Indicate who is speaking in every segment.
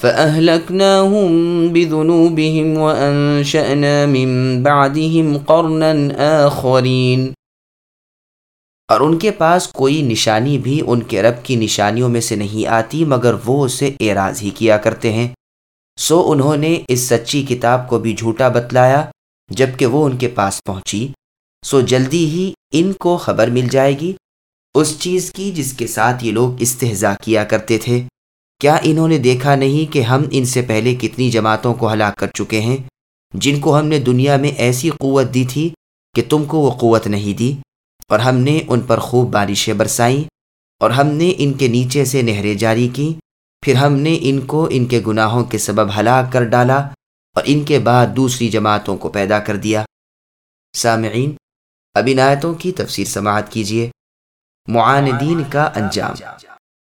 Speaker 1: فأهلكناهم بذنوبهم وأنشأنا من بعدهم قرنا آخرين
Speaker 2: اور ان کے پاس کوئی نشانی بھی ان کے رب کی نشانیوں میں سے نہیں آتی، مگر وہ اسے اعراض ہی کیا کرتے ہیں۔ سو انہوں نے اس سچی کتاب کو بھی جھوٹا بتلایا جبکہ وہ ان کے پاس پہنچی۔ سو جلدی ہی ان کو خبر مل جائے گی، اس چیز کی جس کے ساتھ یہ لوگ استحضا کیا کرتے تھے۔ کیا انہوں نے دیکھا نہیں کہ ہم ان سے پہلے کتنی جماعتوں کو ہلاک کر چکے ہیں؟ جن کو ہم نے دنیا میں ایسی قوت دی تھی کہ تم کو وہ قوت نہیں دی۔ اور ہم نے ان پر خوب بارشیں برسائیں، اور ہم نے ان کے نیچے سے نہریں جاری کی پھر ہم نے ان کو ان کے گناہوں کے سبب ہلاک کر ڈالا اور ان کے بعد دوسری جماعتوں کو پیدا کر دیا۔ سامعین، اب آیتوں کی تفسیر سماعت کیجیے۔ معاندین کا انجام۔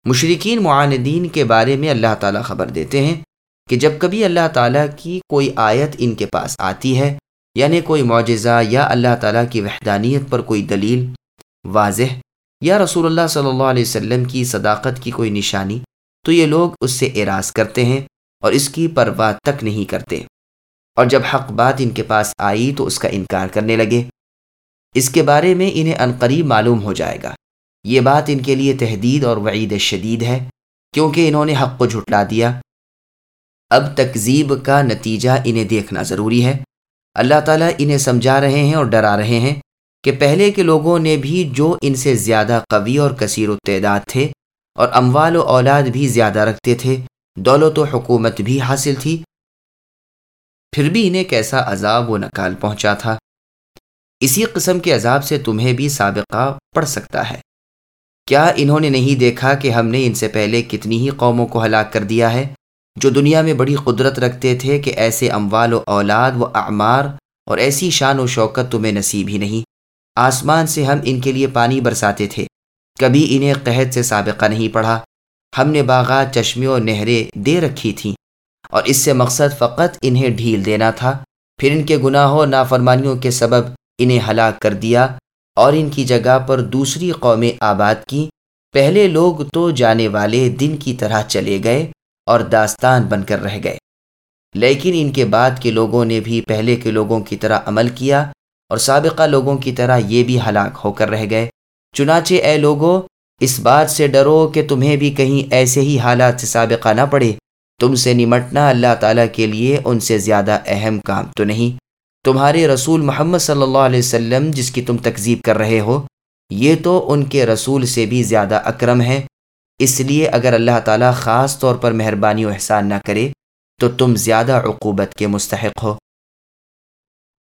Speaker 2: مشرقین معاندین کے بارے میں اللہ تعالیٰ خبر دیتے ہیں کہ جب کبھی اللہ تعالیٰ کی کوئی آیت ان کے پاس آتی ہے یعنی کوئی معجزہ یا اللہ تعالیٰ کی وحدانیت پر کوئی دلیل واضح یا رسول اللہ صلی اللہ علیہ وسلم کی صداقت کی کوئی نشانی، تو یہ لوگ اس سے اعراض کرتے ہیں اور اس کی پرواہ تک نہیں کرتے۔ اور جب حق بات ان کے پاس آئی تو اس کا انکار کرنے لگے۔ اس کے بارے میں انہیں عنقریب معلوم ہو جائے گا۔ یہ بات ان کے لیے تحدید اور وعید شدید ہے، کیونکہ انہوں نے حق کو جھٹلا دیا۔ اب تکذیب کا نتیجہ انہیں دیکھنا ضروری ہے۔ اللہ تعالیٰ انہیں سمجھا رہے ہیں اور ڈرا رہے ہیں کہ پہلے کے لوگوں نے بھی جو ان سے زیادہ قوی اور کثیر و تعداد تھے اور اموال و اولاد بھی زیادہ رکھتے تھے، دولت و حکومت بھی حاصل تھی۔ پھر بھی انہیں کیسا عذاب و نکال پہنچا تھا؟ اسی قسم کے عذاب سے تمہیں بھی سابقہ پڑ سکتا ہے۔ کیا انہوں نے نہیں دیکھا کہ ہم نے ان سے پہلے کتنی ہی قوموں کو ہلاک کر دیا ہے؟ جو دنیا میں بڑی قدرت رکھتے تھے کہ ایسے اموال و اولاد و اعمار اور ایسی شان و شوکت تمہیں نصیب ہی نہیں۔ آسمان سے ہم ان کے لیے پانی برساتے تھے۔ کبھی انہیں قحط سے سابقہ نہیں پڑھا۔ ہم نے باغات، چشمے اور نہریں دے رکھی تھیں۔ اور اس سے مقصد فقط انہیں ڈھیل دینا تھا۔ پھر ان کے گناہوں نافرمانیوں کے سبب انہیں ہلاک کر دیا۔ اور ان کی جگہ پر دوسری قومیں آباد کی پہلے لوگ تو جانے والے دن کی طرح چلے گئے اور داستان بن کر رہ گئے۔ لیکن ان کے بعد کے لوگوں نے بھی پہلے کے لوگوں کی طرح عمل کیا اور سابقہ لوگوں کی طرح یہ بھی ہلاک ہو کر رہ گئے۔ چنانچہ اے لوگوں اس بات سے ڈرو کہ تمہیں بھی کہیں ایسے ہی حالات سے سابقہ نہ پڑے۔ تم سے نمٹنا اللہ تعالیٰ کے لیے ان سے زیادہ اہم کام تو نہیں۔ تمہارے رسول محمد صلی اللہ علیہ وسلم جس کی تم تکذیب کر رہے ہو، یہ تو ان کے رسول سے بھی زیادہ اکرم ہے اس لیے اگر اللہ تعالیٰ خاص طور پر مہربانی و احسان نہ کرے، تو تم زیادہ عقوبت کے مستحق ہو۔